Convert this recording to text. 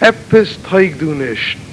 Eppes teig du nicht.